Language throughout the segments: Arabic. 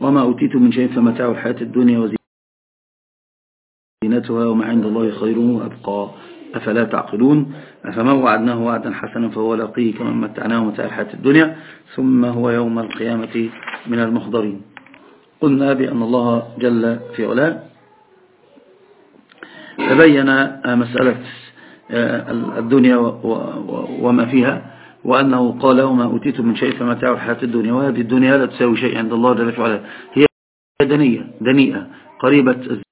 وما أوتيت من شيء فمتاع الحياة الدنيا وزينتها وما عند الله خير وأبقى. أفلا تعقلون؟ أفمن وعدناه وعدا حسنا فهو لاقيه كمن متعناه متاع الحياة الدنيا ثم هو يوم القيامة من المحضرين. قلنا بأن الله جل في علاه تبين مسألة الدنيا وما فيها. وأنه قال وما أوتيت من شيء فمتاع الحياة الدنيا وهذه الدنيا لا تساوي شيء عند الله جل في علاه هي دنية دنيئة قريبة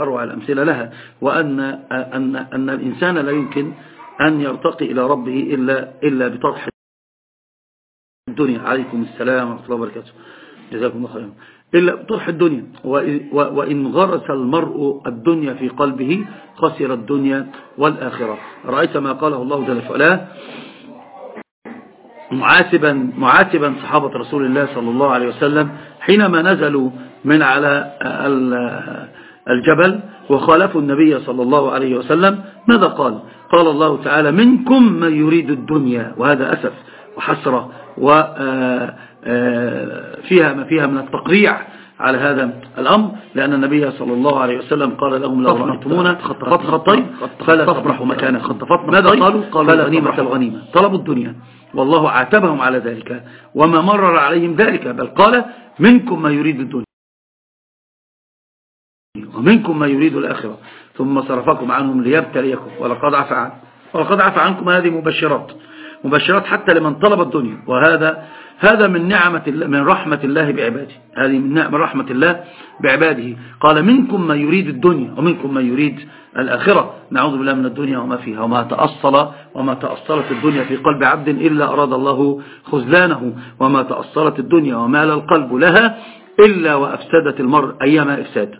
أروع الأمثلة لها وأن أن أن الإنسان لا يمكن أن يرتقي إلى ربه إلا إلا بطرح الدنيا. عليكم السلام ورحمة الله وبركاته. جزاكم الله خيرا. إلا بطرح الدنيا. وإن غرس المرء الدنيا في قلبه خسر الدنيا والآخرة. رأيت ما قاله الله جل وعلا. معاتبا معاتبا صحابة رسول الله صلى الله عليه وسلم حينما نزلوا من على الجبل وخالفوا النبي صلى الله عليه وسلم ماذا قال؟ قال الله تعالى منكم من يريد الدنيا وهذا أسف وحسرة وفيها آه، ما فيها من التقريع على هذا الأمر لأن النبي صلى الله عليه وسلم قال لهم لو رأيتمونا خط خطين فلا تفرحوا مكانا. ماذا قالوا؟ قالوا غنيمة. الغنيمة طلبوا الدنيا. والله عاتبهم على ذلك. وما مرر عليهم ذلك بل قال منكم ما يريد الدنيا. ومنكم ما يريد الآخرة. ثم صرفكم عنهم ليبتليكم. ولقد عفى عنكم. ولقد عفى عنكم. هذه مبشرات. مبشرات حتى لمن طلب الدنيا. وهذا هذا من نعمة من رحمة الله بعباده. هذه من رحمة الله بعباده. قال منكم من يريد الدنيا ومنكم من يريد الآخرة. نعوذ بالله من الدنيا وما فيها وما تأصل وما تأصلت الدنيا في قلب عبد إلا أراد الله خذلانه وما تأصلت الدنيا ومال القلب لها إلا وأفسدت المرء أيما إفساد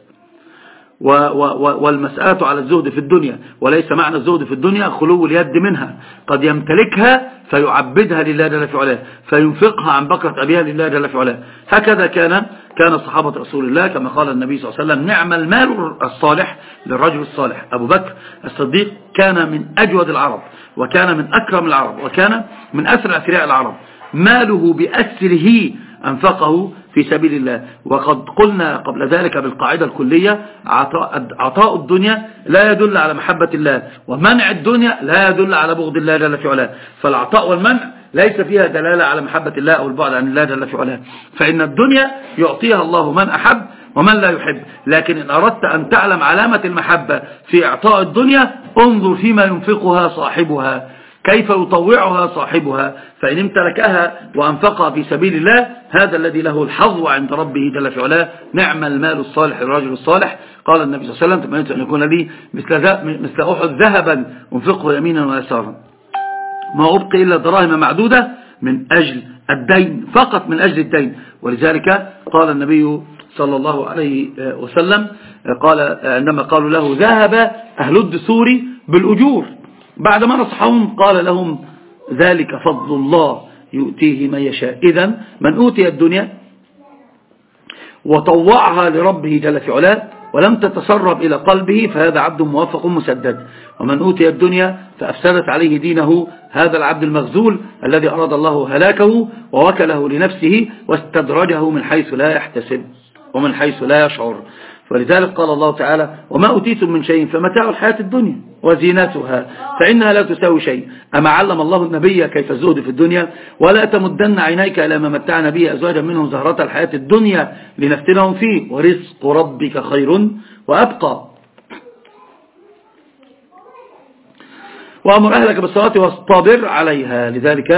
والمسألة على الزهد في الدنيا وليس معنى الزهد في الدنيا خلو اليد منها. قد يمتلكها فيعبدها لله جل في علاه فينفقها عن بكرة أبيها لله جل في علاه. هكذا كان كان صحابة رسول الله كما قال النبي صلى الله عليه وسلم نعم المال الصالح للرجل الصالح. أبو بكر الصديق كان من أجود العرب وكان من أكرم العرب وكان من أسرع أثرياء العرب. ماله بأسره أنفقه في سبيل الله. وقد قلنا قبل ذلك بالقاعدة الكلية عطاء, عطاء الدنيا لا يدل على محبة الله ومنع الدنيا لا يدل على بغض الله جل في علاه. فالعطاء والمنع ليس فيها دلالة على محبة الله أو البعد عن الله جل في علاه. فإن الدنيا يعطيها الله من أحب ومن لا يحب. لكن إن أردت أن تعلم علامة المحبة في إعطاء الدنيا انظر فيما ينفقها صاحبها. كيف يطوعها صاحبها؟ فإن امتلكها وأنفقها في سبيل الله هذا الذي له الحظ عند ربه جل في علاه. نعم المال الصالح للرجل الصالح. قال النبي صلى الله عليه وسلم تمنيت أن يكون لي مثل, مثل أحد ذهبا أنفقه يمينا ويسارا. ما أبقي إلا دراهم معدودة من أجل الدين فقط من أجل الدين. ولذلك قال النبي صلى الله عليه وسلم قال عندما قالوا له ذهب أهل الدثور بالأجور. بعدما نصحهم قال لهم ذلك فضل الله يؤتيه من يشاء. إذا من أوتي الدنيا وطوعها لربه جل في علاه ولم تتسرب إلى قلبه فهذا عبد موفق مسدد. ومن أوتي الدنيا فأفسدت عليه دينه هذا العبد المغزول الذي أراد الله هلاكه ووكله لنفسه واستدرجه من حيث لا يحتسب ومن حيث لا يشعر. ولذلك قال الله تعالى وما أوتيتم من شيء فمتاع الحياة الدنيا وزينتها فإنها لا تساوي شيء. أما علم الله النبي كيف الزهد في الدنيا؟ ولا تمدن عينيك إلى ما متعنا به أزواجا منهم زهرة الحياة الدنيا لنفتنهم فيه. ورزق ربك خير وأبقى. وأمر أهلك بالصلاة واصطبر عليها. لذلك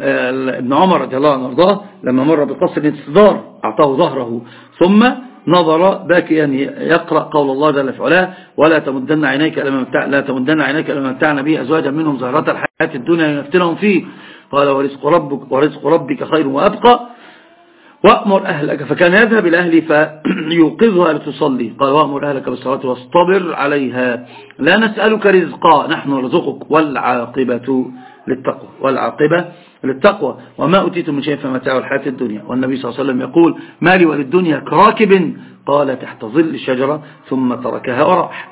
آه، ابن عمر رضي الله عنه لما مر بقصر الانتصدار أعطاه ظهره. ثم نظر باكيا يقرأ قول الله جل في علاه ولا تمدن عينيك لا تمدن عينيك لما متعنا به أزواجا منهم زهرة الحياة الدنيا لنفتنهم فيه. قال ورزق ربك, ورزق ربك خير وأبقى وأمر أهلك. فكان يذهب إلى أهله فيوقظها لتصلي. قال وأمر أهلك بالصلاة واصطبر عليها. لا نسألك رزقا نحن نرزقك والعاقبة. للتقوى والعاقبة للتقوى. وما أتيتم من شيء فمتاع الحياة الدنيا. والنبي صلى الله عليه وسلم يقول مالي وللدنيا كراكب. قال تحت ظل الشجرة. ثم تركها وراح.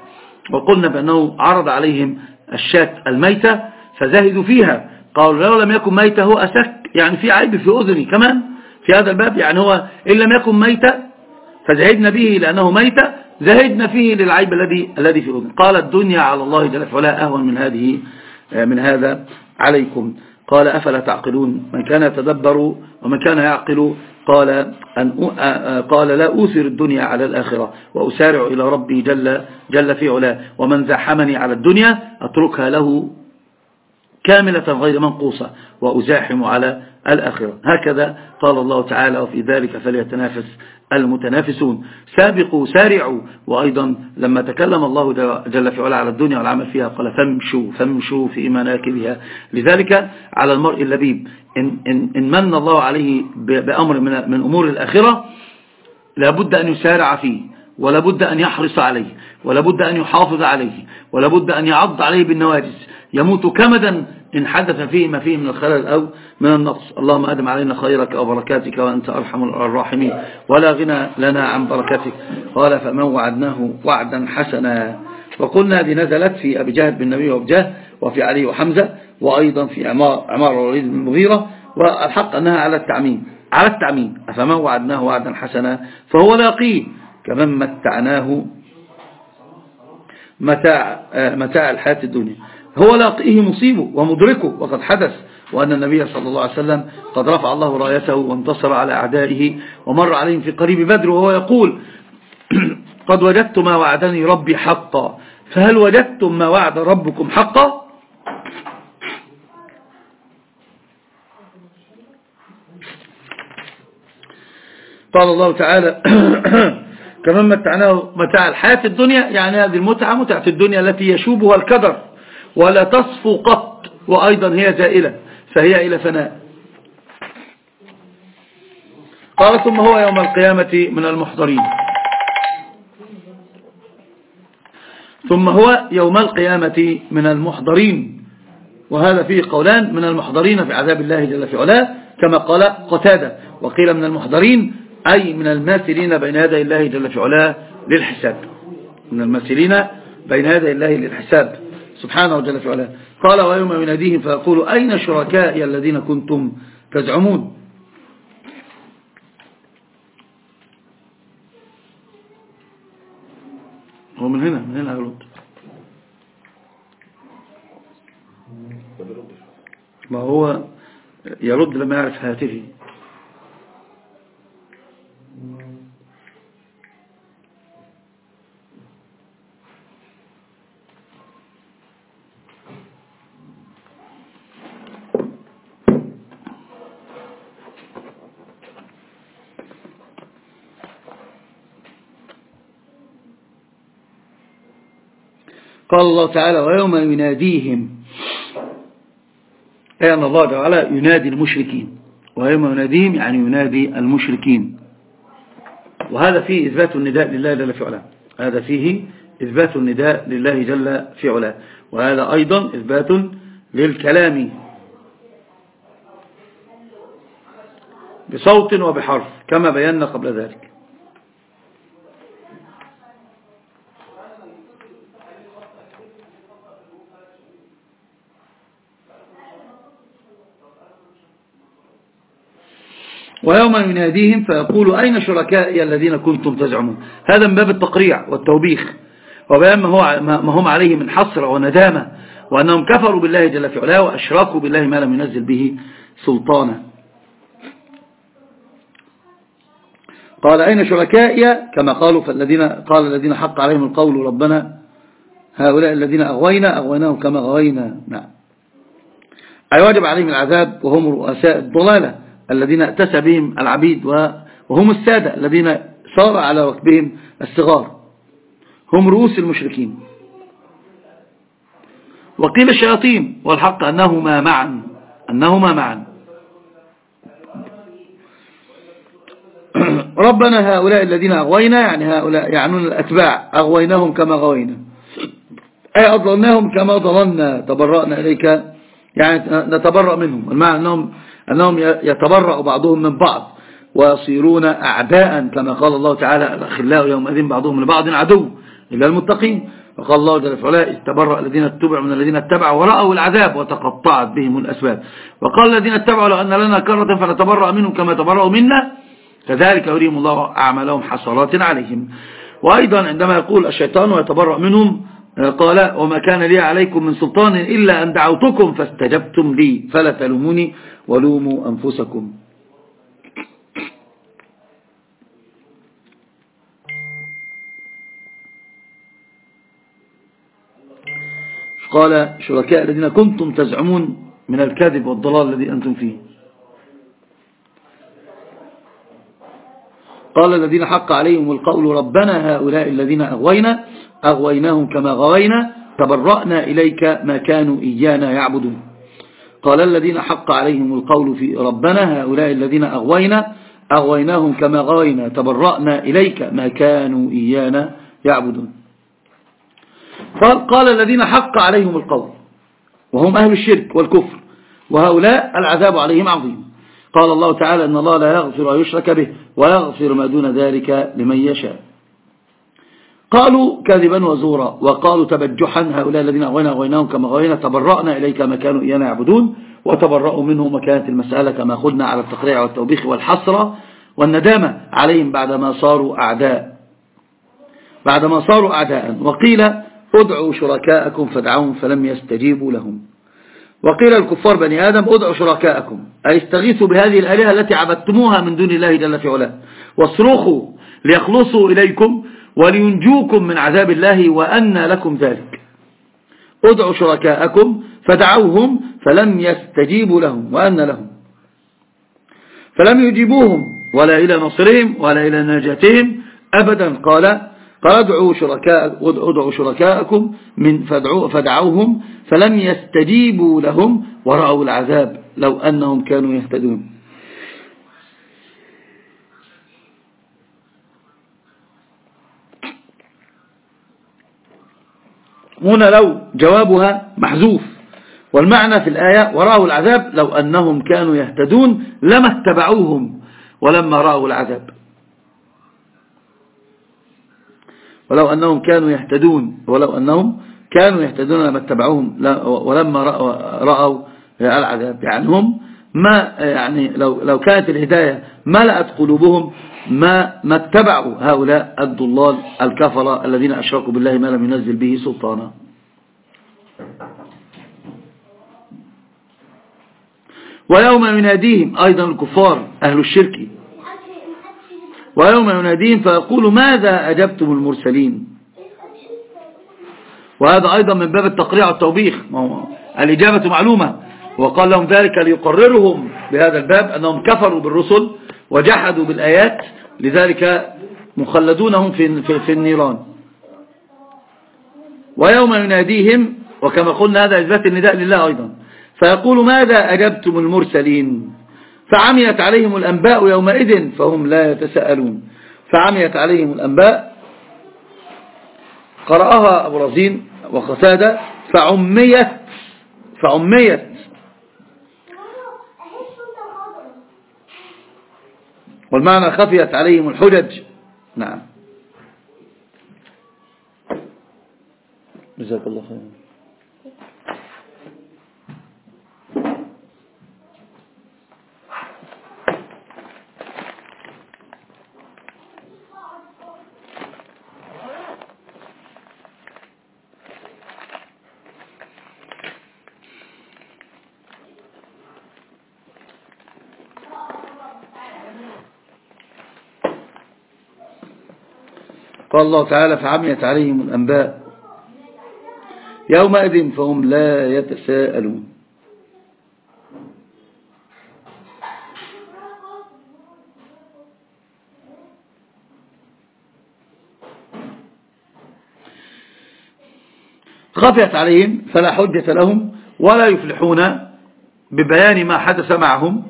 وقلنا بأنه عرض عليهم الشاة الميتة فزهدوا فيها. قالوا لو لم يكن ميتة هو أسك يعني في عيب في أذني كمان في هذا الباب. يعني هو إن لم يكن ميتا فزهدنا به لأنه ميت زهدنا فيه للعيب الذي الذي في أذن قال الدنيا على الله جل وعلا أهون من هذه من هذا عليكم. قال أفلا تعقلون؟ من كان يتدبر ومن كان يعقل قال, أن قال لا أوثر الدنيا على الآخرة وأسارع إلى ربي جل, جل في علاه. ومن زحمني على الدنيا أتركها له كاملة غير منقوصة وأزاحم على الآخرة. هكذا قال الله تعالى وفي ذلك فليتنافس المتنافسون. سابقوا سارعوا. وأيضا لما تكلم الله جل في علا على الدنيا والعمل فيها قال فامشوا فامشوا في مناكبها. لذلك على المرء اللبيب إن, إن, إن من الله عليه بأمر من, من أمور الآخرة لابد أن يسارع فيه ولابد أن يحرص عليه ولابد أن يحافظ عليه ولابد أن يعض عليه بالنواجس يموت كمدا إن حدث فيه ما فيه من الخلل أو من النقص. اللهم أدم علينا خيرك وبركاتك وأنت أرحم الراحمين. ولا غنى لنا عن بركاتك قال فمن وعدناه وعدا حسنا. وقلنا هذه نزلت في أبي جهل بن نبي وابجاه وفي علي وحمزة وأيضا في عمار, عمار وليد بن المغيرة والحق أنها على التعميم. على التعميم. فمن وعدناه وعدا حسنا فهو لاقيه. كمن متعناه متاع, متاع الحياة الدنيا. هو لاقيه مصيبه ومدركه وقد حدث وأن النبي صلى الله عليه وسلم قد رفع الله رايته وانتصر على أعدائه ومر عليهم في قريب بدر وهو يقول قد وجدت ما وعدني ربي حقا. فهل وجدتم ما وعد ربكم حقا؟ قال الله تعالى كمان متعناه متاع الحياة الدنيا يعني هذه المتعة متعة الدنيا التي يشوبها الكدر. ولا تصفو قط وأيضا هي زائلة فهي إلى فناء. قال ثم هو يوم القيامة من المحضرين. ثم هو يوم القيامة من المحضرين. وهذا فيه قولان من المحضرين في عذاب الله جل في علاه كما قال قتادة. وقيل من المحضرين أي من الماثلين بين يدي الله جل في علاه للحساب. من الماثلين بين يدي الله للحساب. سبحانه جل في علاه. قال ويوم يناديهم فيقول أين شركائي الذين كنتم تزعمون؟ هو من هنا من هنا يرد ما هو يرد لما يعرف هاتفه قال الله تعالى ويوم يناديهم. أي أن الله تعالى ينادي المشركين. ويوم يناديهم يعني ينادي المشركين. وهذا فيه إثبات النداء لله جل في علاه. هذا فيه إثبات النداء لله جل في علاه. وهذا أيضا إثبات للكلام. بصوت وبحرف كما بينا قبل ذلك. ويوم يناديهم فيقول أين شركائي الذين كنتم تزعمون؟ هذا من باب التقريع والتوبيخ وبيان ما, هم عليه من حصر وندامة وأنهم كفروا بالله جل في علاه وأشركوا بالله ما لم ينزل به سلطانا. قال أين شركائي؟ كما قالوا فالذين قال الذين حق عليهم القول ربنا هؤلاء الذين أغوينا أغويناهم كما غوينا نعم. أي واجب عليهم العذاب وهم رؤساء الضلالة. الذين اتسى بهم العبيد وهم السادة الذين صار على ركبهم الصغار. هم رؤوس المشركين. وقيل الشياطين والحق أنهما معا أنهما معا. ربنا هؤلاء الذين أغوينا يعني هؤلاء يعنون الأتباع أغويناهم كما غوينا. أي أضلناهم كما ضللنا تبرأنا إليك يعني نتبرأ منهم. المعنى أنهم أنهم يتبرأ بعضهم من بعض ويصيرون أعداء كما قال الله تعالى الأخلاء يومئذ بعضهم لبعض عدو إلا المتقين وقال الله جل وعلا استبرأ الذين اتبعوا من الذين اتبعوا ورأوا العذاب وتقطعت بهم الأسباب وقال الذين اتبعوا لو أن لنا كرة فنتبرأ منهم كما تبرأوا منا كذلك يريهم الله أعمالهم حصرات عليهم. وأيضا عندما يقول الشيطان ويتبرأ منهم قال وما كان لي عليكم من سلطان إلا أن دعوتكم فاستجبتم لي فلا تلوموني ولوموا أنفسكم. قال شركاء الذين كنتم تزعمون من الكذب والضلال الذي أنتم فيه. قال الذين حق عليهم القول ربنا هؤلاء الذين أغوينا أغويناهم كما غوينا تبرأنا إليك ما كانوا إيانا يعبدون. قال الذين حق عليهم القول في ربنا هؤلاء الذين أغوينا أغويناهم كما غوينا تبرأنا إليك ما كانوا إيانا يعبدون. قال الذين حق عليهم القول وهم أهل الشرك والكفر وهؤلاء العذاب عليهم عظيم. قال الله تعالى أن الله لا يغفر ويشرك به ويغفر ما دون ذلك لمن يشاء. قالوا كذبا وزورا وقالوا تبجحا هؤلاء الذين أغوينا أغويناهم كما أغوينا تبرأنا إليك ما كانوا إيانا يعبدون وتبرأوا منهم وكانت المسألة كما قلنا على التقريع والتوبيخ والحسرة والندامة عليهم بعدما صاروا أعداء. بعدما صاروا أعداء. وقيل ادعوا شركاءكم فادعوهم فلم يستجيبوا لهم. وقيل الكفار بني آدم ادعوا شركاءكم. أي استغيثوا بهذه الآلهة التي عبدتموها من دون الله جل في علاه. واصرخوا ليخلصوا إليكم ولينجوكم من عذاب الله وأن لكم ذلك. ادعوا شركاءكم فدعوهم فلم يستجيبوا لهم وأن لهم. فلم يجيبوهم ولا إلى نصرهم ولا إلى نجاتهم أبدا. قال قال ادعوا شركاء ادعوا شركاءكم من فدعوا فدعوهم فلم يستجيبوا لهم ورأوا العذاب لو أنهم كانوا يهتدون. هنا لو جوابها محذوف. والمعنى في الآية ورأوا العذاب لو أنهم كانوا يهتدون لما اتبعوهم ولما رأوا العذاب. ولو أنهم كانوا يهتدون ولو أنهم كانوا يهتدون لما اتبعوهم ولما رأوا العذاب. يعني هم ما يعني لو لو كانت الهداية ملأت قلوبهم ما ما اتبعوا هؤلاء الضلال الكفرة الذين أشركوا بالله ما لم ينزل به سلطانا. ويوم يناديهم أيضا الكفار أهل الشرك. ويوم يناديهم فيقول ماذا أجبتم المرسلين؟ وهذا أيضا من باب التقريع والتوبيخ. الإجابة معلومة. وقال لهم ذلك ليقررهم بهذا الباب أنهم كفروا بالرسل وجحدوا بالآيات لذلك مخلدونهم في, في, في النيران. ويوم يناديهم وكما قلنا هذا إثبات النداء لله أيضا. فيقول ماذا أجبتم المرسلين؟ فعميت عليهم الأنباء يومئذ فهم لا يتساءلون. فعميت عليهم الأنباء قرأها أبو رزين وقتادة فعميت فعميت والمعنى خفيت عليهم الحجج. نعم. جزاك الله خير قال الله تعالى فعميت عليهم الأنباء يومئذ فهم لا يتساءلون. خفيت عليهم فلا حجة لهم ولا يفلحون ببيان ما حدث معهم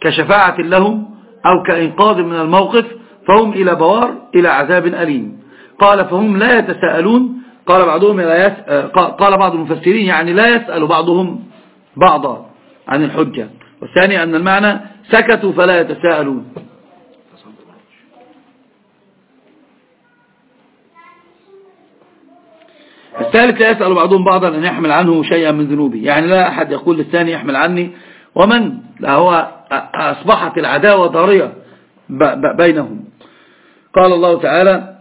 كشفاعة لهم أو كإنقاذ من الموقف فهم إلى بوار إلى عذاب أليم. قال فهم لا يتساءلون قال بعضهم لا يس... قال بعض المفسرين يعني لا يسأل بعضهم بعضا عن الحجة. والثاني أن المعنى سكتوا فلا يتساءلون. الثالث لا يسأل بعضهم بعضا أن يحمل عنه شيئا من ذنوبه. يعني لا أحد يقول للثاني يحمل عني. ومن؟ لا هو أصبحت العداوة ضارية بينهم. قال الله تعالى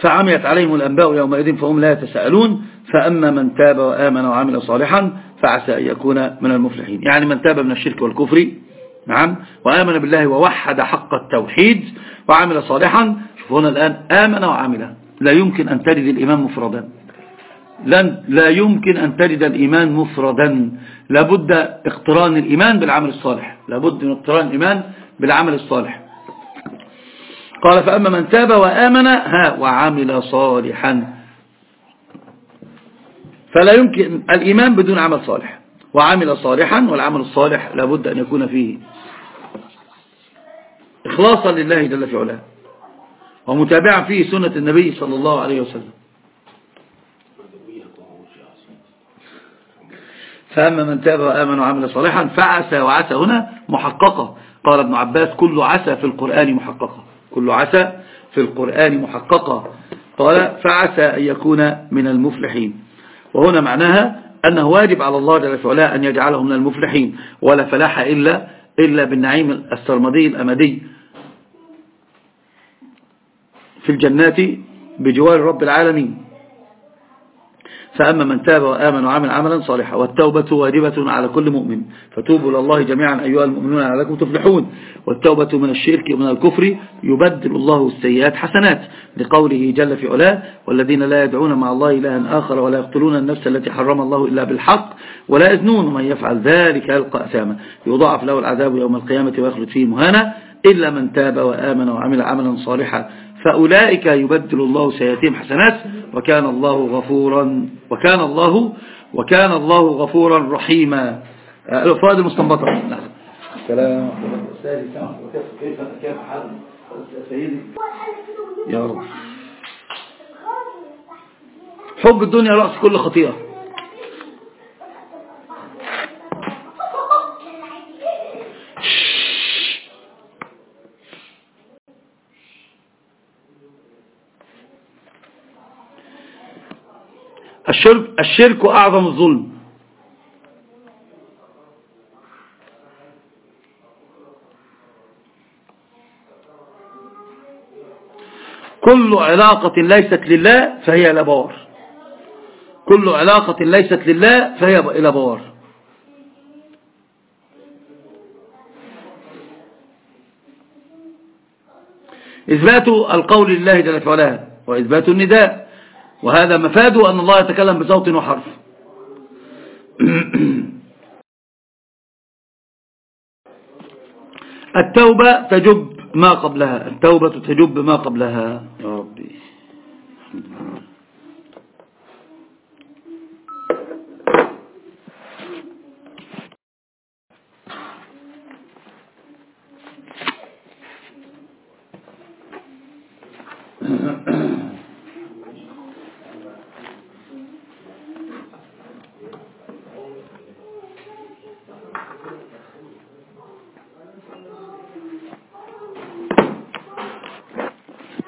فعميت عليهم الأنباء يومئذ فهم لا يتساءلون فأما من تاب وآمن وعمل صالحا فعسى أن يكون من المفلحين. يعني من تاب من الشرك والكفر نعم وآمن بالله ووحد حق التوحيد وعمل صالحا. هنا الآن آمن وعمل. لا يمكن أن ترد الإيمان مفردا. لن لا يمكن أن ترد الإيمان مفردا. لابد اقتران الإيمان بالعمل الصالح. لابد من اقتران الإيمان بالعمل الصالح. قال فأما من تاب وآمن ها وعمل صالحا. فلا يمكن الإيمان بدون عمل صالح. وعمل صالحا والعمل الصالح لابد أن يكون فيه. إخلاصا لله جل في علاه. ومتابعا فيه سنة النبي صلى الله عليه وسلم. فأما من تاب وآمن وعمل صالحا فعسى وعسى هنا محققة. قال ابن عباس كل عسى في القرآن محققة. كل عسى في القرآن محققة قال فعسى أن يكون من المفلحين. وهنا معناها أنه واجب على الله جل وعلا أن يجعله من المفلحين ولا فلاح إلا, إلا بالنعيم السرمدي الأمدي. في الجنات بجوار رب العالمين. فأما من تاب وآمن وعمل عملا صالحا والتوبة واجبة على كل مؤمن. فتوبوا إلى الله جميعا أيها المؤمنون لعلكم تفلحون. والتوبة من الشرك ومن الكفر يبدل الله السيئات حسنات لقوله جل في علاه والذين لا يدعون مع الله إلها آخر ولا يقتلون النفس التي حرم الله إلا بالحق ولا يزنون من يفعل ذلك يلقى أثاما. يضاعف له العذاب يوم القيامة ويخلد فيه مهانا إلا من تاب وآمن وعمل عملا صالحا. فأولئك يبدل الله سيئاتهم حسنات وكان الله غفورا وكان الله وكان الله غفورا رحيما. المستنبطة سلام كيف كيف حال سيدي يا رب. حب الدنيا رأس كل خطيئة. الشرك, الشرك أعظم الظلم. كل علاقة ليست لله فهي لبوار كل علاقة ليست لله فهي لبوار إثبات القول لله جل وعلا وإثبات النداء. وهذا مفاده أن الله يتكلم بصوت وحرف. التوبة تجب ما قبلها. التوبة تجب ما قبلها. يا ربي.